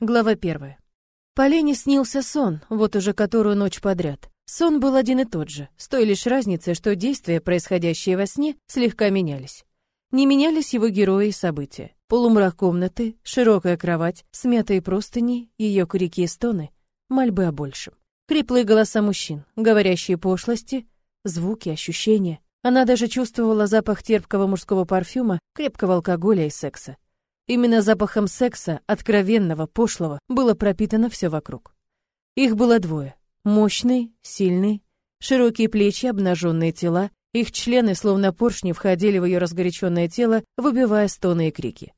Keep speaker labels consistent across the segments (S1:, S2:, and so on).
S1: Глава первая. Полине снился сон, вот уже которую ночь подряд. Сон был один и тот же, с той лишь разницей, что действия, происходящие во сне, слегка менялись. Не менялись его герои и события. Полумрак комнаты, широкая кровать, смятые простыни, ее крики и стоны, мольбы о большем. Хриплые голоса мужчин, говорящие пошлости, звуки, ощущения. Она даже чувствовала запах терпкого мужского парфюма, крепкого алкоголя и секса. Именно запахом секса, откровенного, пошлого, было пропитано все вокруг. Их было двое. Мощный, сильный, широкие плечи, обнаженные тела, их члены, словно поршни, входили в ее разгоряченное тело, выбивая стоны и крики.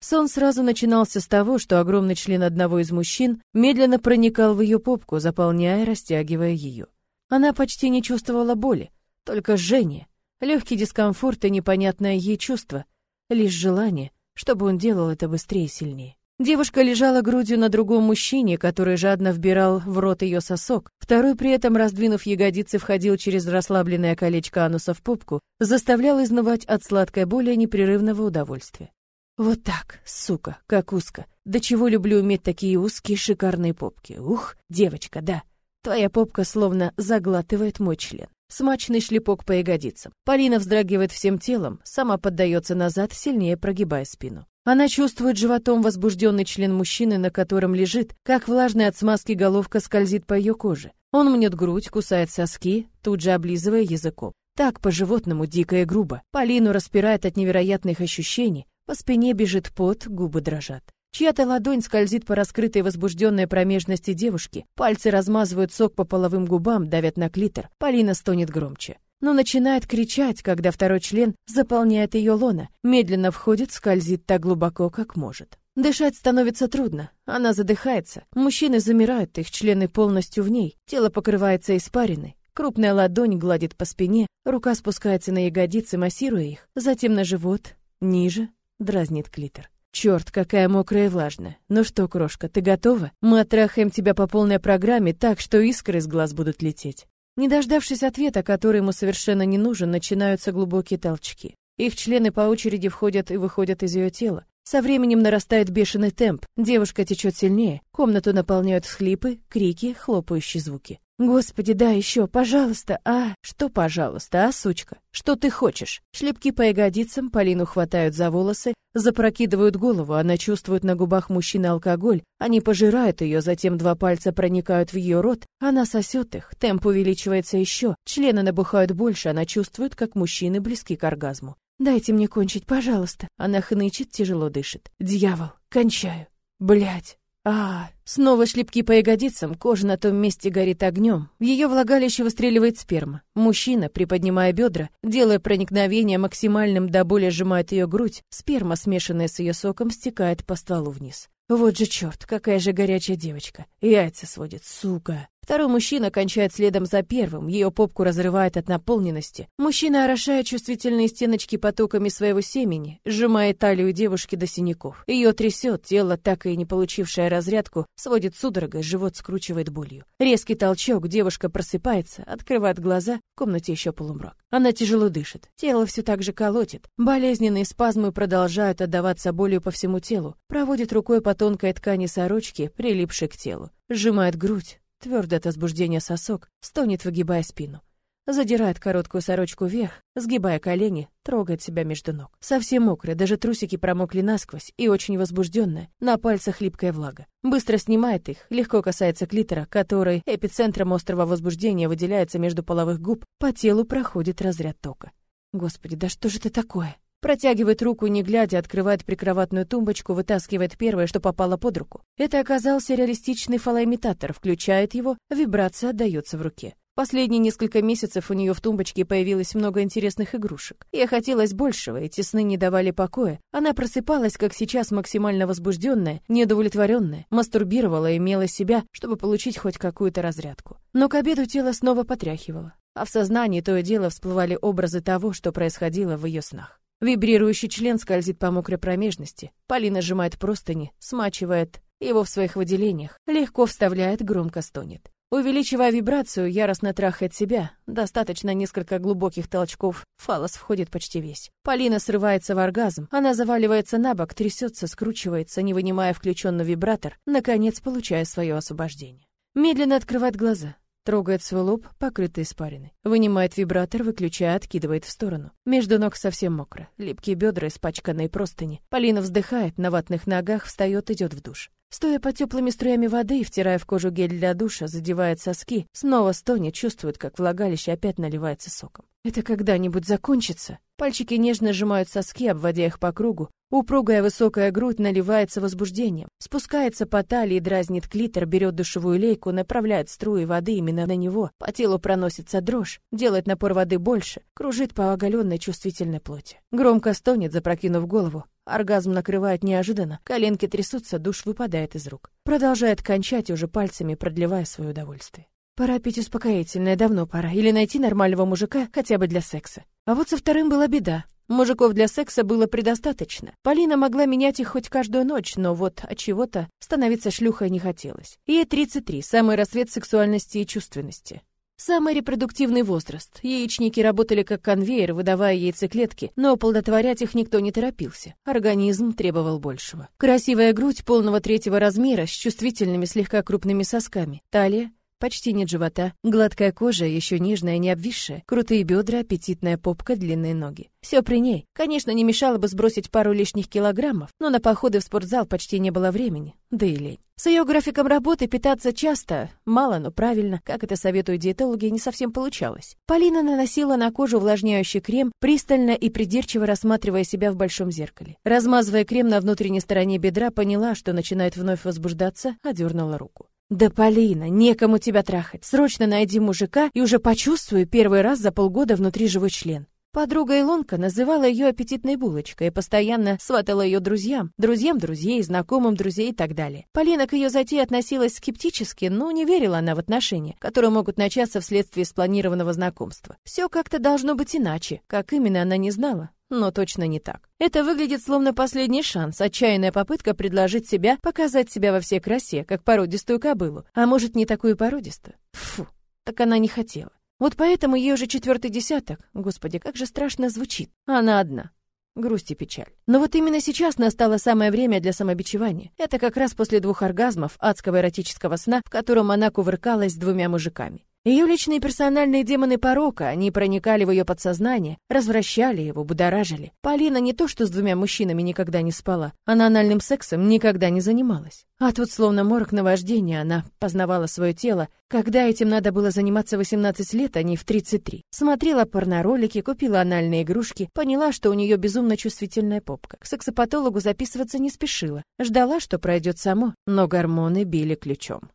S1: Сон сразу начинался с того, что огромный член одного из мужчин медленно проникал в ее попку, заполняя растягивая ее. Она почти не чувствовала боли, только жжение, легкий дискомфорт и непонятное ей чувство, лишь желание, чтобы он делал это быстрее и сильнее. Девушка лежала грудью на другом мужчине, который жадно вбирал в рот ее сосок. Второй при этом, раздвинув ягодицы, входил через расслабленное колечко ануса в попку, заставлял изнывать от сладкой боли непрерывного удовольствия. Вот так, сука, как узко. До чего люблю иметь такие узкие шикарные попки. Ух, девочка, да. Твоя попка словно заглатывает мой член. Смачный шлепок по ягодицам. Полина вздрагивает всем телом, сама поддается назад, сильнее прогибая спину. Она чувствует животом возбужденный член мужчины, на котором лежит, как влажная от смазки головка скользит по ее коже. Он мнет грудь, кусает соски, тут же облизывая языком. Так по-животному дико и грубо. Полину распирает от невероятных ощущений, по спине бежит пот, губы дрожат. Чья-то ладонь скользит по раскрытой возбужденной промежности девушки, пальцы размазывают сок по половым губам, давят на клитор. Полина стонет громче. Но начинает кричать, когда второй член заполняет ее лона, медленно входит, скользит так глубоко, как может. Дышать становится трудно, она задыхается. Мужчины замирают, их члены полностью в ней, тело покрывается испариной. Крупная ладонь гладит по спине, рука спускается на ягодицы, массируя их, затем на живот, ниже, дразнит клитор. Черт, какая мокрая и влажная. Ну что, крошка, ты готова? Мы оттрахаем тебя по полной программе так, что искры из глаз будут лететь. Не дождавшись ответа, который ему совершенно не нужен, начинаются глубокие толчки. Их члены по очереди входят и выходят из ее тела. Со временем нарастает бешеный темп. Девушка течет сильнее. Комнату наполняют всхлипы, крики, хлопающие звуки. Господи, да, еще, пожалуйста. А, что, пожалуйста, а, сучка? Что ты хочешь? Шлепки по ягодицам, Полину хватают за волосы, запрокидывают голову, она чувствует на губах мужчины алкоголь, они пожирают ее, затем два пальца проникают в ее рот, она сосет их, темп увеличивается еще, члены набухают больше, она чувствует, как мужчины близки к оргазму. «Дайте мне кончить, пожалуйста». Она хнычет, тяжело дышит. «Дьявол, кончаю. Блять. А, снова шлепки по ягодицам, кожа на том месте горит огнем. В ее влагалище выстреливает сперма. Мужчина, приподнимая бедра, делая проникновение максимальным до боли сжимает ее грудь, сперма, смешанная с ее соком, стекает по стволу вниз. Вот же черт, какая же горячая девочка. Яйца сводит, сука. Второй мужчина кончает следом за первым, ее попку разрывает от наполненности. Мужчина орошает чувствительные стеночки потоками своего семени, сжимает талию девушки до синяков. Ее трясет, тело, так и не получившее разрядку, сводит судорогой, живот скручивает болью. Резкий толчок, девушка просыпается, открывает глаза, в комнате еще полумрак. Она тяжело дышит, тело все так же колотит. Болезненные спазмы продолжают отдаваться болью по всему телу. Проводит рукой по тонкой ткани сорочки, прилипшей к телу. Сжимает грудь, Твердый от возбуждения сосок, стонет, выгибая спину. Задирает короткую сорочку вверх, сгибая колени, трогает себя между ног. Совсем мокрая, даже трусики промокли насквозь и очень возбужденная, на пальцах липкая влага. Быстро снимает их, легко касается клитора, который эпицентром острого возбуждения выделяется между половых губ, по телу проходит разряд тока. Господи, да что же это такое? Протягивает руку, не глядя, открывает прикроватную тумбочку, вытаскивает первое, что попало под руку. Это оказался реалистичный фалоимитатор, включает его, вибрация отдается в руке. Последние несколько месяцев у нее в тумбочке появилось много интересных игрушек. Ей хотелось большего, эти сны не давали покоя. Она просыпалась, как сейчас, максимально возбужденная, неудовлетворенная, мастурбировала и имела себя, чтобы получить хоть какую-то разрядку. Но к обеду тело снова потряхивало, а в сознании то и дело всплывали образы того, что происходило в ее снах. Вибрирующий член скользит по мокрой промежности. Полина сжимает простыни, смачивает его в своих выделениях, легко вставляет, громко стонет. Увеличивая вибрацию, яростно трахает себя. Достаточно несколько глубоких толчков, фалос входит почти весь. Полина срывается в оргазм, она заваливается на бок, трясется, скручивается, не вынимая включенный вибратор, наконец получая свое освобождение. Медленно открывает глаза. Трогает свой лоб, покрытый испариной. Вынимает вибратор, выключая, откидывает в сторону. Между ног совсем мокро. Липкие бедра, испачканные простыни. Полина вздыхает, на ватных ногах встает, идет в душ. Стоя под теплыми струями воды и втирая в кожу гель для душа, задевает соски, снова стонет, чувствует, как влагалище опять наливается соком. Это когда-нибудь закончится? Пальчики нежно сжимают соски, обводя их по кругу. Упругая высокая грудь наливается возбуждением. Спускается по талии, дразнит клитор, берет душевую лейку, направляет струи воды именно на него. По телу проносится дрожь, делает напор воды больше, кружит по оголенной чувствительной плоти. Громко стонет, запрокинув голову. Оргазм накрывает неожиданно, коленки трясутся, душ выпадает из рук. Продолжает кончать уже пальцами, продлевая свое удовольствие. Пора пить успокоительное, давно пора. Или найти нормального мужика хотя бы для секса. А вот со вторым была беда. Мужиков для секса было предостаточно. Полина могла менять их хоть каждую ночь, но вот от чего-то становиться шлюхой не хотелось. Ей 33, самый рассвет сексуальности и чувственности. Самый репродуктивный возраст. Яичники работали как конвейер, выдавая яйцеклетки, но оплодотворять их никто не торопился. Организм требовал большего. Красивая грудь полного третьего размера с чувствительными слегка крупными сосками. Талия, Почти нет живота, гладкая кожа, еще нежная, не обвисшая, крутые бедра, аппетитная попка, длинные ноги. Все при ней. Конечно, не мешало бы сбросить пару лишних килограммов, но на походы в спортзал почти не было времени, да и лень. С ее графиком работы питаться часто, мало, но правильно, как это советуют диетологи, не совсем получалось. Полина наносила на кожу увлажняющий крем, пристально и придирчиво рассматривая себя в большом зеркале. Размазывая крем на внутренней стороне бедра, поняла, что начинает вновь возбуждаться, одернула руку. «Да, Полина, некому тебя трахать. Срочно найди мужика и уже почувствую первый раз за полгода внутри живой член». Подруга Илонка называла ее аппетитной булочкой и постоянно сватала ее друзьям, друзьям друзей, знакомым друзей и так далее. Полина к ее затее относилась скептически, но не верила она в отношения, которые могут начаться вследствие спланированного знакомства. Все как-то должно быть иначе, как именно она не знала, но точно не так. Это выглядит словно последний шанс, отчаянная попытка предложить себя, показать себя во всей красе, как породистую кобылу, а может, не такую породистую. Фу, так она не хотела. Вот поэтому ей уже четвертый десяток. Господи, как же страшно звучит. Она одна. Грусть и печаль. Но вот именно сейчас настало самое время для самобичевания. Это как раз после двух оргазмов адского эротического сна, в котором она кувыркалась с двумя мужиками. Ее личные персональные демоны порока, они проникали в ее подсознание, развращали его, будоражили. Полина не то что с двумя мужчинами никогда не спала, она анальным сексом никогда не занималась. А тут словно морок наваждения она познавала свое тело, когда этим надо было заниматься 18 лет, а не в 33. Смотрела порноролики, купила анальные игрушки, поняла, что у нее безумно чувствительная попка. К сексопатологу записываться не спешила, ждала, что пройдет само, но гормоны били ключом.